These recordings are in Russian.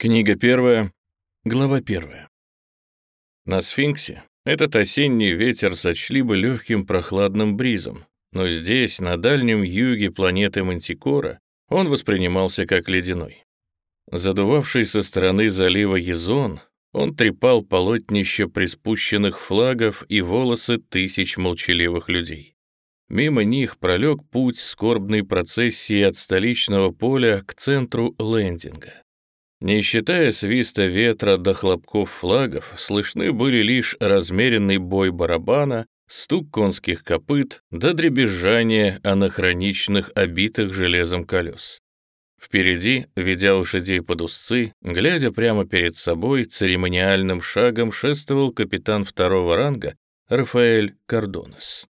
Книга первая, глава первая. На сфинксе этот осенний ветер сочли бы легким прохладным бризом, но здесь, на дальнем юге планеты Мантикора, он воспринимался как ледяной. Задувавший со стороны залива Езон, он трепал полотнище приспущенных флагов и волосы тысяч молчаливых людей. Мимо них пролег путь скорбной процессии от столичного поля к центру лендинга. Не считая свиста ветра до хлопков флагов, слышны были лишь размеренный бой барабана, стук конских копыт до дребезжания анахроничных, обитых железом колес. Впереди, ведя лошадей под узцы, глядя прямо перед собой, церемониальным шагом шествовал капитан второго ранга Рафаэль Кардонес.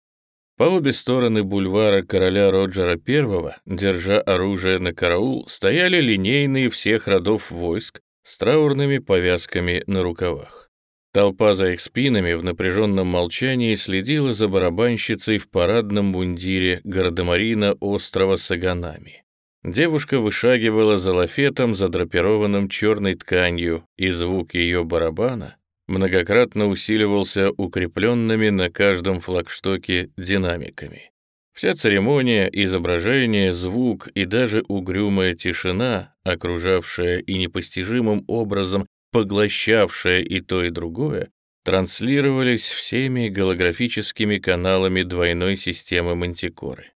По обе стороны бульвара короля Роджера I, держа оружие на караул, стояли линейные всех родов войск с траурными повязками на рукавах. Толпа за их спинами в напряженном молчании следила за барабанщицей в парадном мундире гардемарина острова Саганами. Девушка вышагивала за лафетом, задрапированным черной тканью, и звук ее барабана многократно усиливался укрепленными на каждом флагштоке динамиками. Вся церемония, изображение, звук и даже угрюмая тишина, окружавшая и непостижимым образом поглощавшая и то, и другое, транслировались всеми голографическими каналами двойной системы Мантикоры.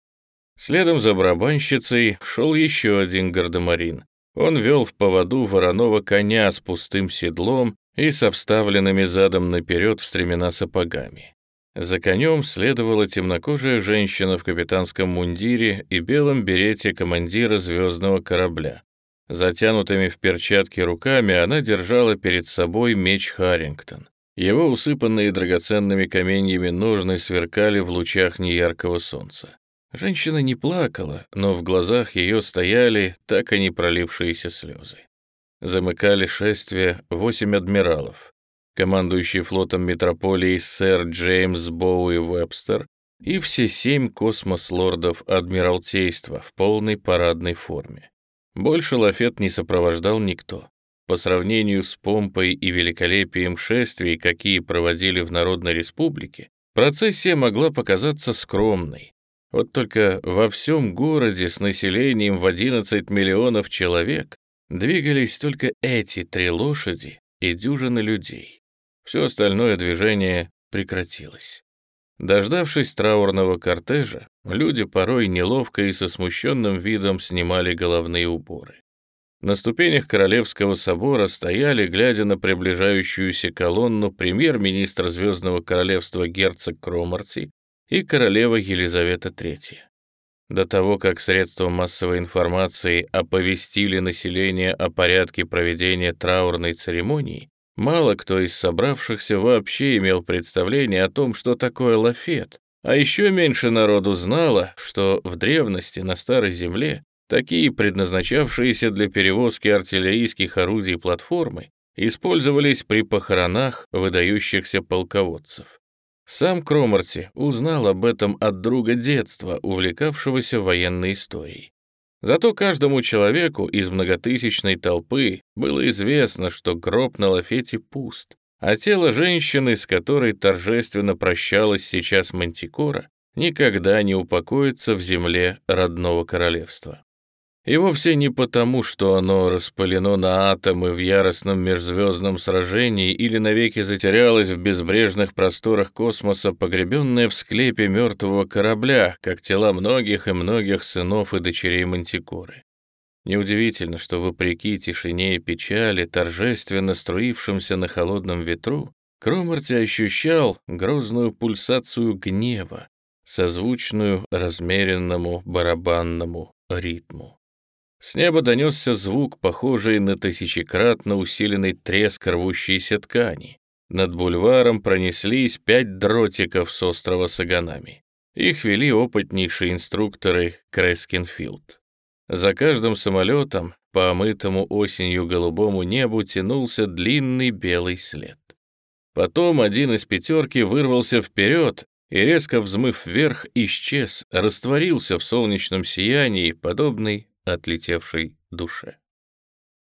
Следом за барабанщицей шел еще один гардемарин. Он вел в поводу вороного коня с пустым седлом и со вставленными задом наперед в стремена сапогами. За конем следовала темнокожая женщина в капитанском мундире и белом берете командира звездного корабля. Затянутыми в перчатки руками она держала перед собой меч Харрингтон. Его усыпанные драгоценными каменьями ножны сверкали в лучах неяркого солнца. Женщина не плакала, но в глазах ее стояли так и не пролившиеся слезы замыкали шествие восемь адмиралов, командующий флотом метрополии сэр Джеймс Боуи Вебстер и все семь космос-лордов Адмиралтейства в полной парадной форме. Больше лафет не сопровождал никто. По сравнению с помпой и великолепием шествий, какие проводили в Народной Республике, процессия могла показаться скромной. Вот только во всем городе с населением в 11 миллионов человек Двигались только эти три лошади и дюжины людей. Все остальное движение прекратилось. Дождавшись траурного кортежа, люди порой неловко и со смущенным видом снимали головные уборы. На ступенях Королевского собора стояли, глядя на приближающуюся колонну, премьер-министр Звездного Королевства герцог Кромарти и королева Елизавета III. До того, как средства массовой информации оповестили население о порядке проведения траурной церемонии, мало кто из собравшихся вообще имел представление о том, что такое лафет, а еще меньше народу знало, что в древности на Старой Земле такие предназначавшиеся для перевозки артиллерийских орудий платформы использовались при похоронах выдающихся полководцев. Сам Кромарти узнал об этом от друга детства, увлекавшегося военной историей. Зато каждому человеку из многотысячной толпы было известно, что гроб на лафете пуст, а тело женщины, с которой торжественно прощалась сейчас Мантикора, никогда не упокоится в земле родного королевства. И вовсе не потому, что оно распылено на атомы в яростном межзвездном сражении или навеки затерялось в безбрежных просторах космоса, погребенное в склепе мертвого корабля, как тела многих и многих сынов и дочерей Мантикоры. Неудивительно, что вопреки тишине и печали, торжественно струившимся на холодном ветру, Кромарти ощущал грозную пульсацию гнева, созвучную размеренному барабанному ритму. С неба донесся звук, похожий на тысячекратно усиленный треск рвущейся ткани. Над бульваром пронеслись пять дротиков с острова Саганами. Их вели опытнейшие инструкторы Крескинфилд. За каждым самолетом по омытому осенью голубому небу тянулся длинный белый след. Потом один из пятерки вырвался вперед и, резко взмыв вверх, исчез, растворился в солнечном сиянии, подобный отлетевшей душе.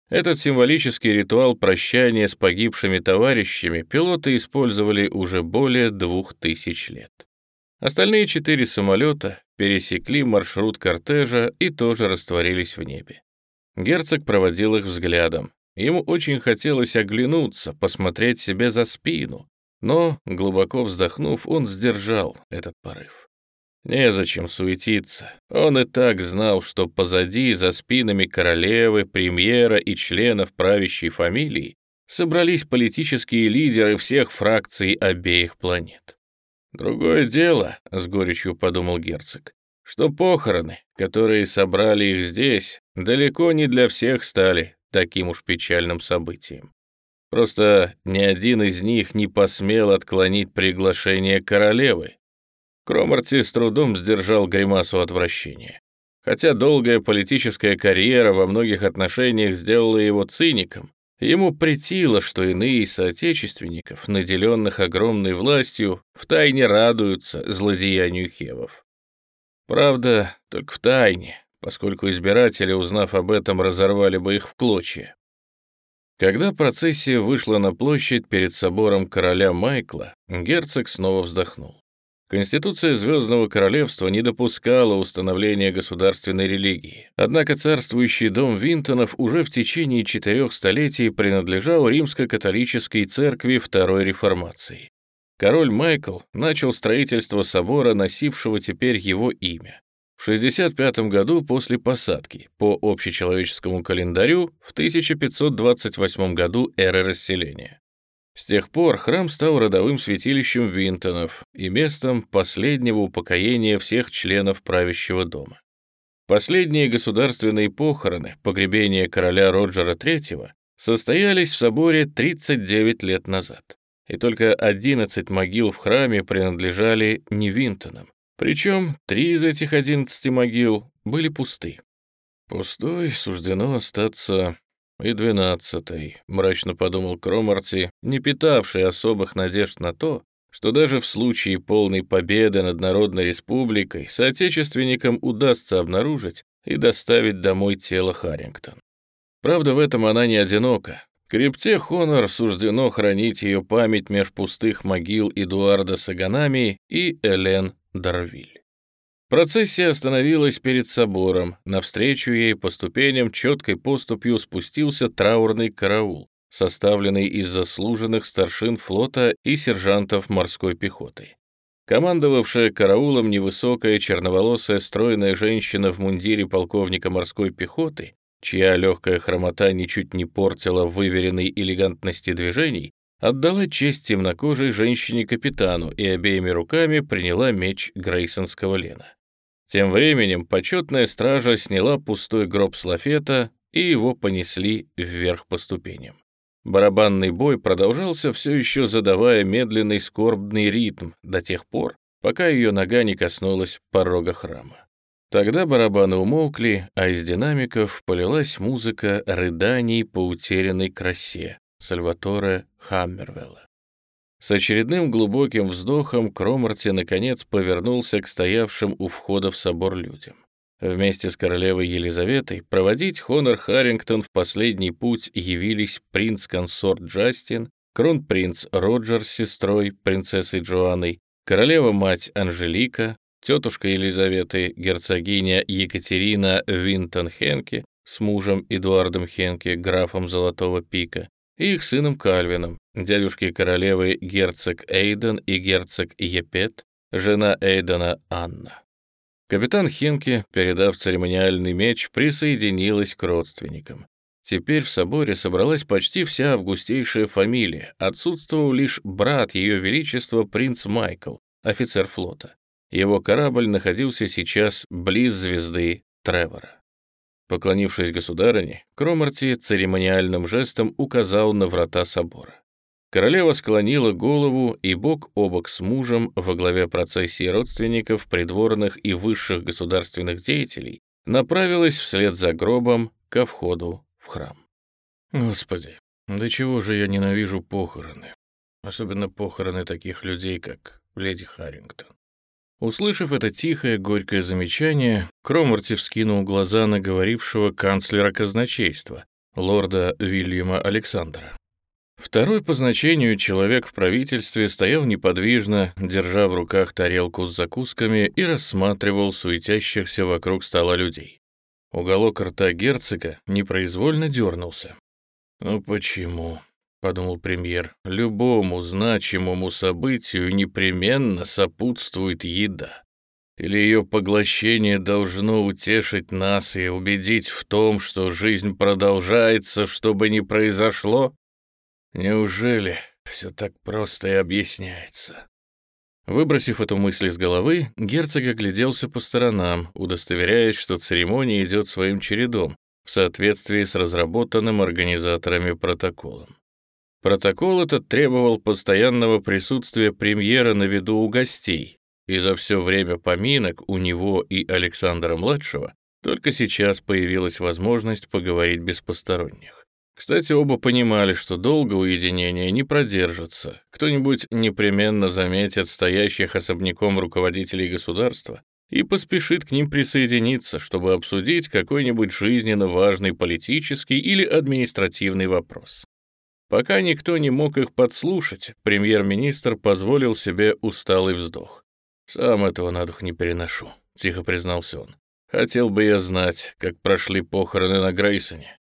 Этот символический ритуал прощания с погибшими товарищами пилоты использовали уже более двух тысяч лет. Остальные четыре самолета пересекли маршрут кортежа и тоже растворились в небе. Герцог проводил их взглядом. Ему очень хотелось оглянуться, посмотреть себе за спину, но, глубоко вздохнув, он сдержал этот порыв. Незачем суетиться. Он и так знал, что позади, за спинами королевы, премьера и членов правящей фамилии собрались политические лидеры всех фракций обеих планет. «Другое дело», — с горечью подумал герцог, что похороны, которые собрали их здесь, далеко не для всех стали таким уж печальным событием. Просто ни один из них не посмел отклонить приглашение королевы, Кромарти с трудом сдержал гримасу отвращения. Хотя долгая политическая карьера во многих отношениях сделала его циником, ему претило, что иные соотечественников, наделенных огромной властью, втайне радуются злодеянию хевов. Правда, только в тайне, поскольку избиратели, узнав об этом, разорвали бы их в клочья. Когда процессия вышла на площадь перед собором короля Майкла, герцог снова вздохнул. Конституция Звездного Королевства не допускала установления государственной религии, однако царствующий дом Винтонов уже в течение четырех столетий принадлежал римско-католической церкви Второй Реформации. Король Майкл начал строительство собора, носившего теперь его имя. В 65 году после посадки, по общечеловеческому календарю, в 1528 году эры расселения. С тех пор храм стал родовым святилищем Винтонов и местом последнего упокоения всех членов правящего дома. Последние государственные похороны, погребение короля Роджера III, состоялись в соборе 39 лет назад, и только 11 могил в храме принадлежали не Винтонам, причем три из этих 11 могил были пусты. Пустой суждено остаться «И двенадцатый», — мрачно подумал Кромарти, не питавший особых надежд на то, что даже в случае полной победы над Народной Республикой соотечественникам удастся обнаружить и доставить домой тело Харрингтон. Правда, в этом она не одинока. Крепте Хонор суждено хранить ее память меж пустых могил Эдуарда Саганами и Элен Дарвиль. Процессия остановилась перед собором. Навстречу ей по ступеням четкой поступью спустился траурный караул, составленный из заслуженных старшин флота и сержантов морской пехоты. Командовавшая караулом невысокая черноволосая стройная женщина в мундире полковника морской пехоты, чья легкая хромота ничуть не портила выверенной элегантности движений, отдала честь темнокожей женщине-капитану и обеими руками приняла меч Грейсонского Лена. Тем временем почетная стража сняла пустой гроб с лафета, и его понесли вверх по ступеням. Барабанный бой продолжался все еще задавая медленный скорбный ритм до тех пор, пока ее нога не коснулась порога храма. Тогда барабаны умолкли, а из динамиков полилась музыка рыданий по утерянной красе Сальваторе Хаммервелла. С очередным глубоким вздохом Кромарти наконец повернулся к стоявшим у входа в собор людям. Вместе с королевой Елизаветой проводить Хонор Харрингтон в последний путь явились принц-консорт Джастин, кронпринц Роджер с сестрой, принцессой Джоанной, королева-мать Анжелика, тетушка Елизаветы, герцогиня Екатерина Винтон Хенке с мужем Эдуардом Хенке, графом Золотого Пика, и их сыном Кальвином, дядюшки королевы герцог Эйден и герцог Епет, жена Эйдена Анна. Капитан Хинке, передав церемониальный меч, присоединилась к родственникам. Теперь в соборе собралась почти вся августейшая фамилия, отсутствовал лишь брат Ее Величества принц Майкл, офицер флота. Его корабль находился сейчас близ звезды Тревора. Поклонившись государыне, Кромарти церемониальным жестом указал на врата собора. Королева склонила голову и бок о бок с мужем во главе процессии родственников, придворных и высших государственных деятелей направилась вслед за гробом ко входу в храм. Господи, до чего же я ненавижу похороны, особенно похороны таких людей, как леди Харрингтон. Услышав это тихое, горькое замечание, Кромарти вскинул глаза на говорившего канцлера казначейства, лорда Вильяма Александра. Второй по значению человек в правительстве стоял неподвижно, держа в руках тарелку с закусками и рассматривал суетящихся вокруг стола людей. Уголок рта герцога непроизвольно дернулся. «Ну почему?» — подумал премьер. «Любому значимому событию непременно сопутствует еда. Или ее поглощение должно утешить нас и убедить в том, что жизнь продолжается, что бы ни произошло?» Неужели все так просто и объясняется? Выбросив эту мысль из головы, герцог огляделся по сторонам, удостоверяясь, что церемония идет своим чередом, в соответствии с разработанным организаторами протоколом. Протокол этот требовал постоянного присутствия премьера на виду у гостей, и за все время поминок у него и Александра-младшего только сейчас появилась возможность поговорить без посторонних. Кстати, оба понимали, что долго уединение не продержится. Кто-нибудь непременно заметит стоящих особняком руководителей государства и поспешит к ним присоединиться, чтобы обсудить какой-нибудь жизненно важный политический или административный вопрос. Пока никто не мог их подслушать, премьер-министр позволил себе усталый вздох. «Сам этого на дух не переношу», — тихо признался он. «Хотел бы я знать, как прошли похороны на Грейсоне.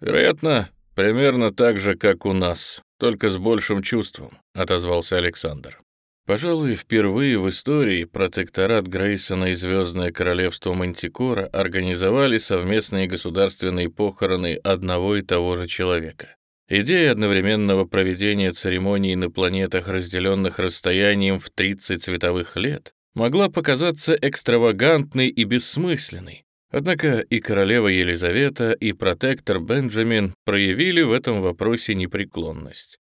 «Вероятно, примерно так же, как у нас, только с большим чувством», — отозвался Александр. Пожалуй, впервые в истории протекторат Грейсона и Звездное королевство Мантикора организовали совместные государственные похороны одного и того же человека. Идея одновременного проведения церемоний на планетах, разделенных расстоянием в 30 световых лет, могла показаться экстравагантной и бессмысленной, Однако и королева Елизавета, и протектор Бенджамин проявили в этом вопросе непреклонность.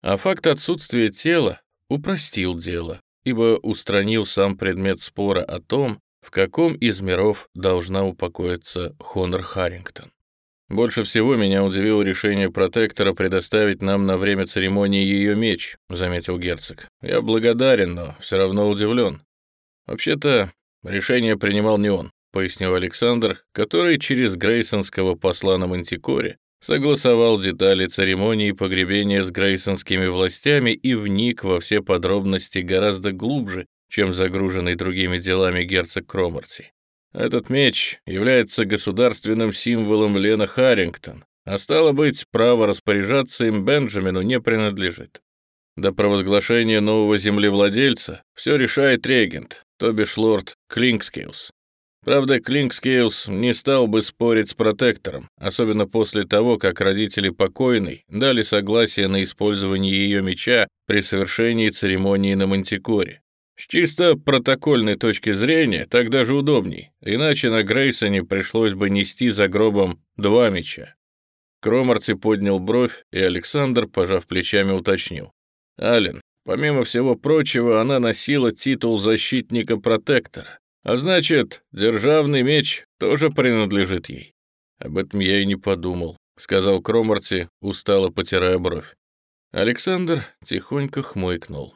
А факт отсутствия тела упростил дело, ибо устранил сам предмет спора о том, в каком из миров должна упокоиться Хонор Харрингтон. «Больше всего меня удивило решение протектора предоставить нам на время церемонии ее меч», — заметил герцог. «Я благодарен, но все равно удивлен. Вообще-то, решение принимал не он. — пояснил Александр, который через грейсонского посла на Мантикоре согласовал детали церемонии погребения с грейсонскими властями и вник во все подробности гораздо глубже, чем загруженный другими делами герцог Кромарти. Этот меч является государственным символом Лена Харрингтон, а стало быть, право распоряжаться им Бенджамину не принадлежит. До провозглашения нового землевладельца все решает регент, то бишь лорд Клинкскейлс. Правда, Клинкскейлс не стал бы спорить с протектором, особенно после того, как родители покойной дали согласие на использование ее меча при совершении церемонии на Мантикоре. С чисто протокольной точки зрения так даже удобней, иначе на Грейсоне пришлось бы нести за гробом два меча. Кромарти поднял бровь, и Александр, пожав плечами, уточнил. «Ален, помимо всего прочего, она носила титул защитника протектора. А значит, державный меч тоже принадлежит ей. Об этом я и не подумал, сказал Кромарти, устало потирая бровь. Александр тихонько хмыкнул.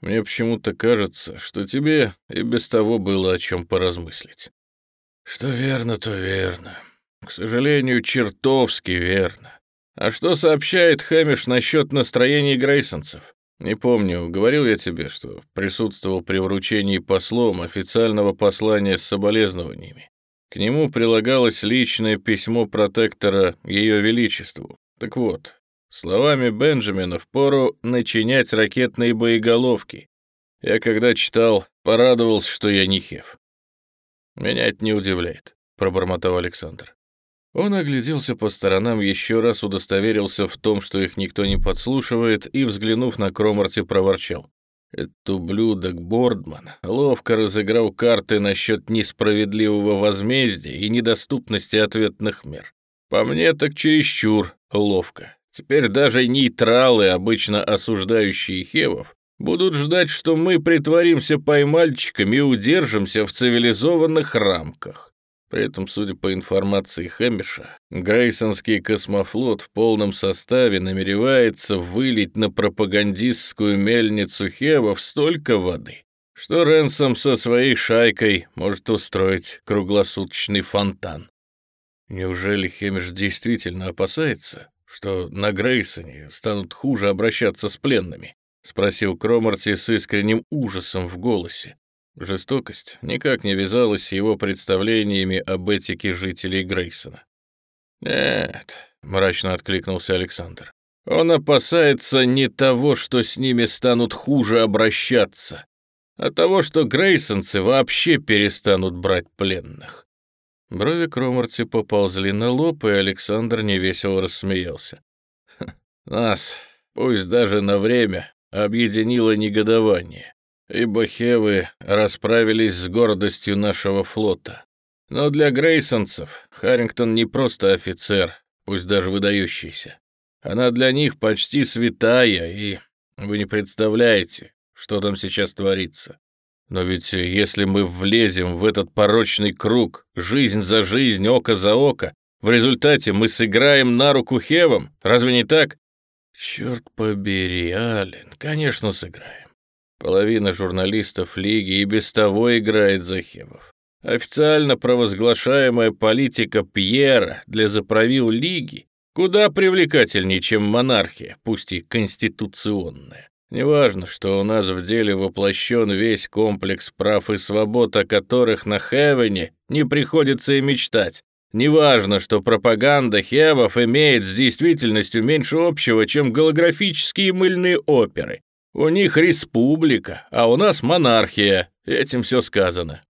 Мне почему-то кажется, что тебе и без того было о чем поразмыслить. Что верно, то верно. К сожалению, чертовски верно. А что сообщает Хэмиш насчет настроений грейсонцев? Не помню, говорил я тебе, что присутствовал при вручении послом официального послания с соболезнованиями. К нему прилагалось личное письмо протектора Ее Величеству. Так вот, словами Бенджамина впору начинять ракетные боеголовки. Я когда читал, порадовался, что я не хев. «Меня это не удивляет», — пробормотал Александр. Он огляделся по сторонам, еще раз удостоверился в том, что их никто не подслушивает, и, взглянув на Кромарти, проворчал. «Этот ублюдок Бордман ловко разыграл карты насчет несправедливого возмездия и недоступности ответных мер. По мне так чересчур ловко. Теперь даже нейтралы, обычно осуждающие Хевов, будут ждать, что мы притворимся поймальчиками и удержимся в цивилизованных рамках. При этом, судя по информации Хэмиша, Грейсонский космофлот в полном составе намеревается вылить на пропагандистскую мельницу Хевов столько воды, что Ренсом со своей шайкой может устроить круглосуточный фонтан. Неужели Хемиш действительно опасается, что на Грейсоне станут хуже обращаться с пленными? Спросил Кромарти с искренним ужасом в голосе. Жестокость никак не вязалась с его представлениями об этике жителей Грейсона. «Нет», — мрачно откликнулся Александр, — «он опасается не того, что с ними станут хуже обращаться, а того, что грейсонцы вообще перестанут брать пленных. Брови Кромарти поползли на лоб, и Александр невесело рассмеялся. «Нас, пусть даже на время, объединило негодование, ибо Хевы расправились с гордостью нашего флота. Но для грейсонцев Харрингтон не просто офицер, пусть даже выдающийся. Она для них почти святая, и вы не представляете, что там сейчас творится. Но ведь если мы влезем в этот порочный круг, жизнь за жизнь, око за око, в результате мы сыграем на руку Хевам, разве не так? Черт побери, Ален, конечно, сыграем. Половина журналистов Лиги и без того играет за Хевов. Официально провозглашаемая политика Пьера для заправил Лиги куда привлекательнее, чем монархия, пусть и конституционная. Неважно, что у нас в деле воплощен весь комплекс прав и свобод, о которых на Хевене не приходится и мечтать. Неважно, что пропаганда Хевов имеет с действительностью меньше общего, чем голографические мыльные оперы. У них республика, а у нас монархия. Этим все сказано.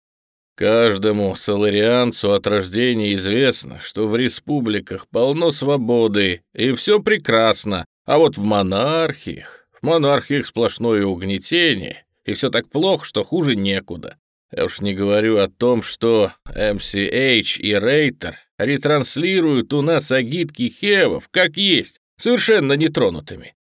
Каждому соларианцу от рождения известно, что в республиках полно свободы, и все прекрасно, а вот в монархиях в монархиях сплошное угнетение, и все так плохо, что хуже некуда. Я уж не говорю о том, что MCH и Рейтер ретранслируют у нас агитки Хевов, как есть, совершенно нетронутыми.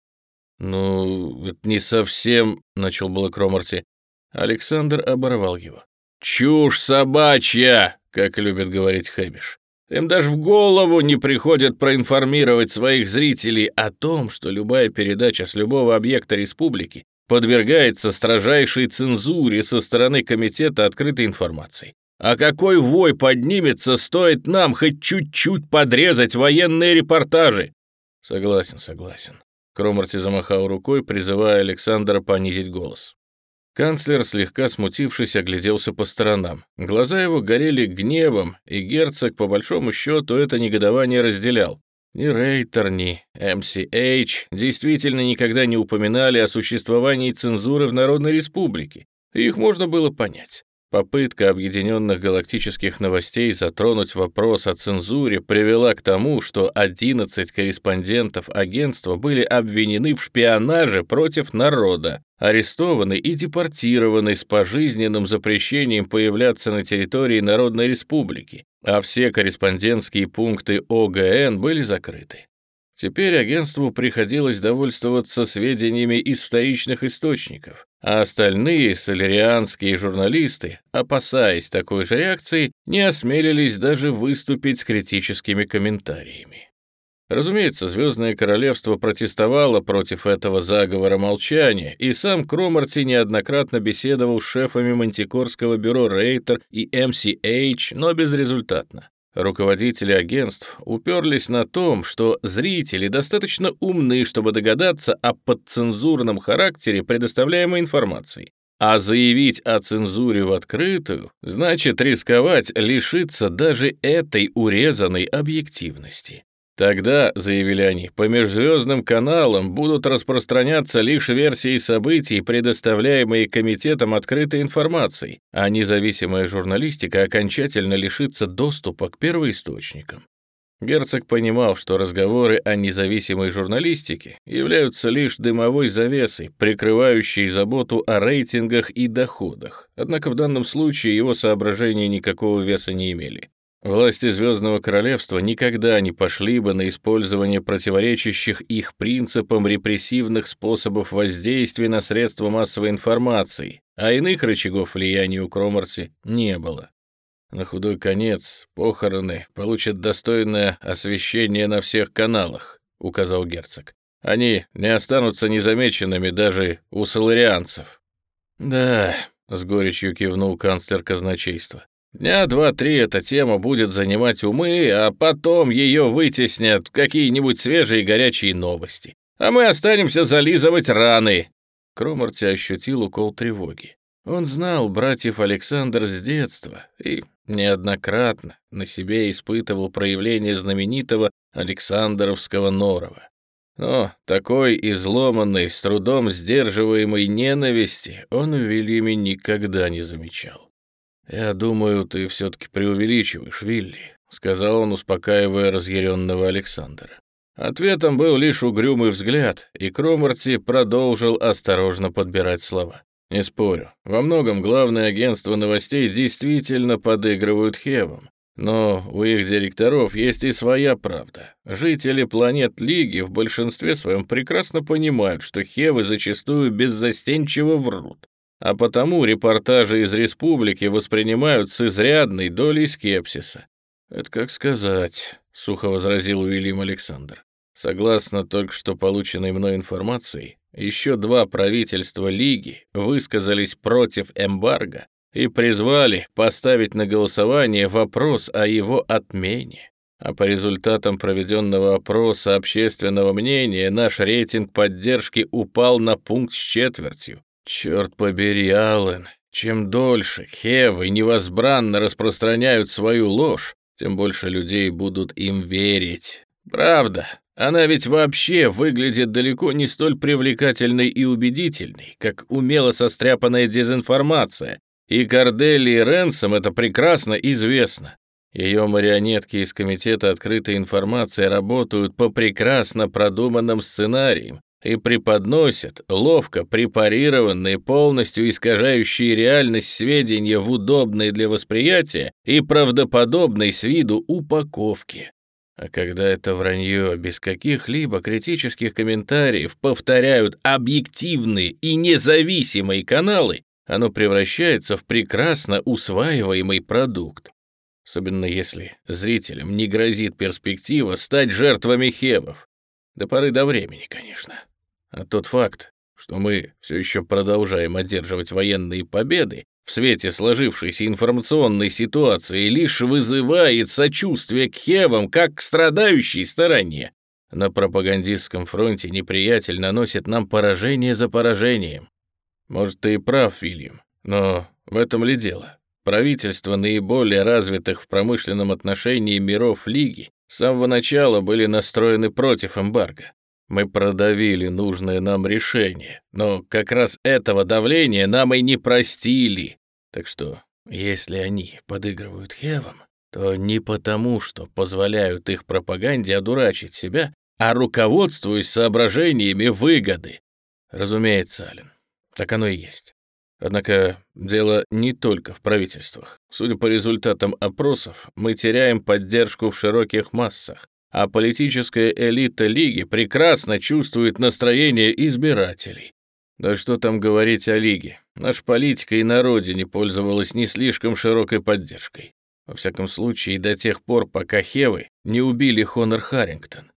«Ну, это не совсем...» — начал было Кромарти. Александр оборвал его. «Чушь собачья!» — как любит говорить Хэмиш. Им даже в голову не приходит проинформировать своих зрителей о том, что любая передача с любого объекта республики подвергается строжайшей цензуре со стороны Комитета открытой информации. А какой вой поднимется, стоит нам хоть чуть-чуть подрезать военные репортажи? Согласен, согласен. Кромарти замахал рукой, призывая Александра понизить голос. Канцлер, слегка смутившись, огляделся по сторонам. Глаза его горели гневом, и герцог, по большому счету, это негодование разделял. Ни Рейтер, ни МСХ действительно никогда не упоминали о существовании цензуры в Народной Республике. Их можно было понять. Попытка объединенных галактических новостей затронуть вопрос о цензуре привела к тому, что 11 корреспондентов агентства были обвинены в шпионаже против народа, арестованы и депортированы с пожизненным запрещением появляться на территории Народной Республики, а все корреспондентские пункты ОГН были закрыты. Теперь агентству приходилось довольствоваться сведениями из вторичных источников, а остальные солерианские журналисты, опасаясь такой же реакции, не осмелились даже выступить с критическими комментариями. Разумеется, Звездное Королевство протестовало против этого заговора молчания, и сам Кромарти неоднократно беседовал с шефами Мантикорского бюро Рейтер и MCH, но безрезультатно. Руководители агентств уперлись на том, что зрители достаточно умны, чтобы догадаться о подцензурном характере предоставляемой информации. А заявить о цензуре в открытую значит рисковать лишиться даже этой урезанной объективности. Тогда, заявили они, по межзвездным каналам будут распространяться лишь версии событий, предоставляемые комитетом открытой информации, а независимая журналистика окончательно лишится доступа к первоисточникам. Герцог понимал, что разговоры о независимой журналистике являются лишь дымовой завесой, прикрывающей заботу о рейтингах и доходах, однако в данном случае его соображения никакого веса не имели. Власти Звездного Королевства никогда не пошли бы на использование противоречащих их принципам репрессивных способов воздействия на средства массовой информации, а иных рычагов влияния у Кромарти не было. На худой конец похороны получат достойное освещение на всех каналах, указал герцог. Они не останутся незамеченными даже у соларианцев. Да, с горечью кивнул канцлер казначейства. Дня два-три эта тема будет занимать умы, а потом ее вытеснят какие-нибудь свежие горячие новости. А мы останемся зализывать раны». Кромарти ощутил укол тревоги. Он знал братьев Александр с детства и неоднократно на себе испытывал проявление знаменитого Александровского норова. Но такой изломанной, с трудом сдерживаемой ненависти он в Вильяме никогда не замечал. «Я думаю, ты все-таки преувеличиваешь, Вилли», — сказал он, успокаивая разъяренного Александра. Ответом был лишь угрюмый взгляд, и Кромарти продолжил осторожно подбирать слова. Не спорю, во многом главное агентство новостей действительно подыгрывают Хевам. Но у их директоров есть и своя правда. Жители планет Лиги в большинстве своем прекрасно понимают, что Хевы зачастую беззастенчиво врут. А потому репортажи из республики воспринимают с изрядной долей скепсиса. «Это как сказать», — сухо возразил Уильям Александр. «Согласно только что полученной мной информации, еще два правительства Лиги высказались против эмбарго и призвали поставить на голосование вопрос о его отмене. А по результатам проведенного опроса общественного мнения наш рейтинг поддержки упал на пункт с четвертью. Черт побери, Аллен, чем дольше Хевы невозбранно распространяют свою ложь, тем больше людей будут им верить. Правда, она ведь вообще выглядит далеко не столь привлекательной и убедительной, как умело состряпанная дезинформация, и Кордели и Ренсом это прекрасно известно. Ее марионетки из Комитета открытой информации работают по прекрасно продуманным сценариям и преподносят ловко препарированные, полностью искажающие реальность сведения в удобной для восприятия и правдоподобной с виду упаковке. А когда это вранье без каких-либо критических комментариев повторяют объективные и независимые каналы, оно превращается в прекрасно усваиваемый продукт. Особенно если зрителям не грозит перспектива стать жертвами хевов. До поры до времени, конечно. А тот факт, что мы все еще продолжаем одерживать военные победы, в свете сложившейся информационной ситуации лишь вызывает сочувствие к Хевам как к страдающей стороне. На пропагандистском фронте неприятель наносит нам поражение за поражением. Может, ты и прав, Вильям, но в этом ли дело? Правительства наиболее развитых в промышленном отношении миров Лиги с самого начала были настроены против эмбарго. Мы продавили нужное нам решение, но как раз этого давления нам и не простили. Так что, если они подыгрывают Хевам, то не потому, что позволяют их пропаганде одурачить себя, а руководствуясь соображениями выгоды. Разумеется, Ален, так оно и есть. Однако дело не только в правительствах. Судя по результатам опросов, мы теряем поддержку в широких массах, а политическая элита Лиги прекрасно чувствует настроение избирателей. Да что там говорить о Лиге. Наша политика и на родине пользовалась не слишком широкой поддержкой. Во всяком случае, до тех пор, пока Хевы не убили Хонор Харрингтон.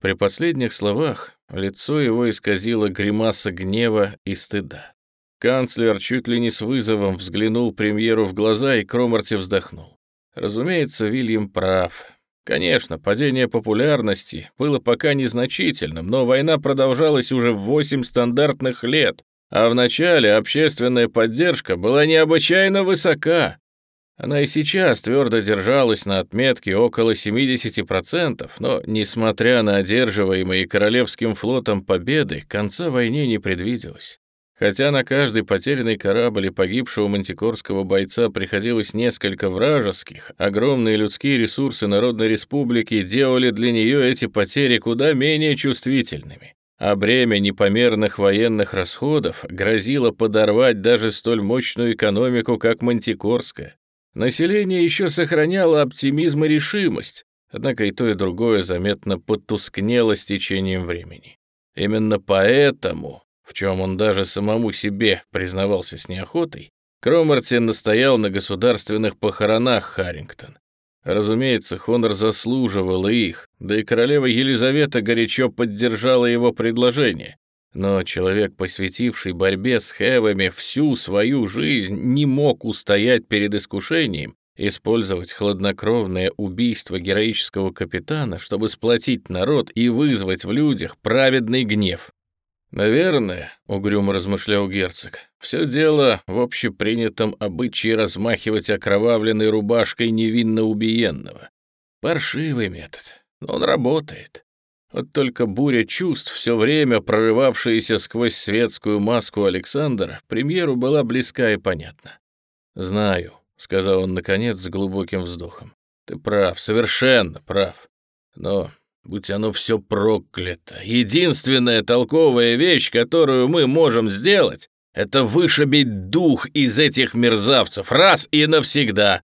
При последних словах лицо его исказило гримаса гнева и стыда. Канцлер чуть ли не с вызовом взглянул премьеру в глаза, и Кромарти вздохнул. Разумеется, Вильям прав. Конечно, падение популярности было пока незначительным, но война продолжалась уже в 8 стандартных лет, а в начале общественная поддержка была необычайно высока. Она и сейчас твердо держалась на отметке около 70%, но, несмотря на одерживаемые Королевским флотом победы, конца войне не предвиделось. Хотя на каждый потерянный корабль и погибшего мантикорского бойца приходилось несколько вражеских, огромные людские ресурсы Народной Республики делали для нее эти потери куда менее чувствительными. А бремя непомерных военных расходов грозило подорвать даже столь мощную экономику, как Мантикорская. Население еще сохраняло оптимизм и решимость, однако и то, и другое заметно потускнело с течением времени. Именно поэтому в чем он даже самому себе признавался с неохотой, Кромартин настоял на государственных похоронах Харрингтон. Разумеется, Хонор заслуживал их, да и королева Елизавета горячо поддержала его предложение. Но человек, посвятивший борьбе с Хевами всю свою жизнь, не мог устоять перед искушением Использовать хладнокровное убийство героического капитана, чтобы сплотить народ и вызвать в людях праведный гнев. «Наверное», — угрюмо размышлял герцог, — «все дело в общепринятом обычае размахивать окровавленной рубашкой невинно убиенного. Паршивый метод, но он работает. Вот только буря чувств, все время прорывавшаяся сквозь светскую маску Александра, премьеру была близка и понятна. «Знаю», — сказал он, наконец, с глубоким вздохом. «Ты прав, совершенно прав. Но будь оно все проклято, единственная толковая вещь, которую мы можем сделать, это вышибить дух из этих мерзавцев раз и навсегда».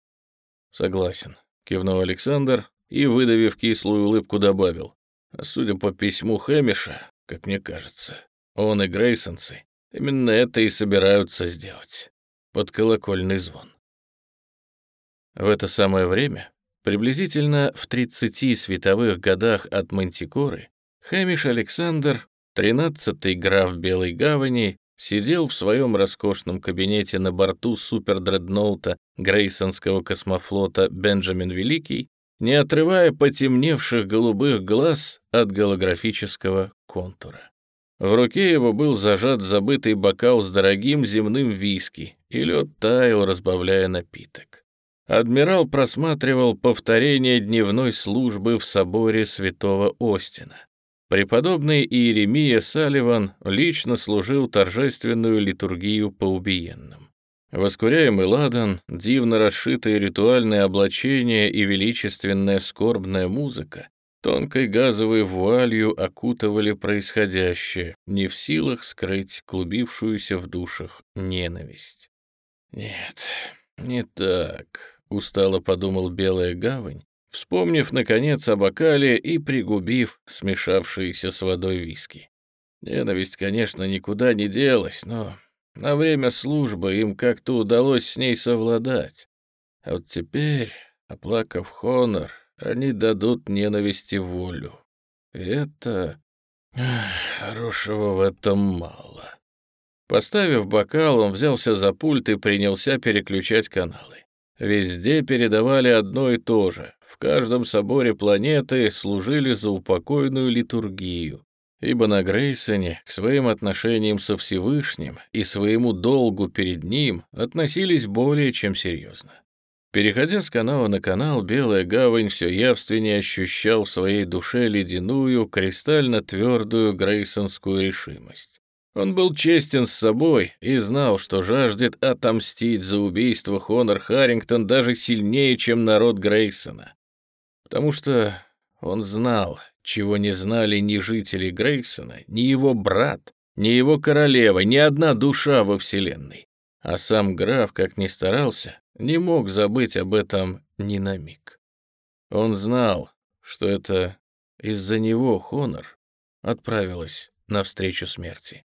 «Согласен», — кивнул Александр и, выдавив кислую улыбку, добавил. А судя по письму Хэмиша, как мне кажется, он и Грейсонцы именно это и собираются сделать. Под колокольный звон. В это самое время, приблизительно в 30 световых годах от Мантикоры, Хэмиш Александр, 13-й граф Белой Гавани, сидел в своем роскошном кабинете на борту супердредноута Грейсонского космофлота «Бенджамин Великий» не отрывая потемневших голубых глаз от голографического контура. В руке его был зажат забытый бокал с дорогим земным виски, и лед таял, разбавляя напиток. Адмирал просматривал повторение дневной службы в соборе святого Остина. Преподобный Иеремия Салливан лично служил торжественную литургию по убиенным. Воскуряемый ладан, дивно расшитые ритуальные облачения и величественная скорбная музыка тонкой газовой вуалью окутывали происходящее, не в силах скрыть клубившуюся в душах ненависть. «Нет, не так», — устало подумал Белая Гавань, вспомнив, наконец, о бокале и пригубив смешавшиеся с водой виски. Ненависть, конечно, никуда не делась, но на время службы им как-то удалось с ней совладать. А вот теперь, оплакав Хонор, они дадут ненависти волю. И это... Хорошего в этом мало. Поставив бокал, он взялся за пульт и принялся переключать каналы. Везде передавали одно и то же. В каждом соборе планеты служили за упокойную литургию ибо на Грейсоне к своим отношениям со Всевышним и своему долгу перед ним относились более чем серьезно. Переходя с канала на канал, Белая Гавань все явственнее ощущал в своей душе ледяную, кристально-твердую грейсонскую решимость. Он был честен с собой и знал, что жаждет отомстить за убийство Хонор Харрингтон даже сильнее, чем народ Грейсона. Потому что он знал, чего не знали ни жители Грейсона, ни его брат, ни его королева, ни одна душа во Вселенной. А сам граф, как ни старался, не мог забыть об этом ни на миг. Он знал, что это из-за него Хонор отправилась навстречу смерти.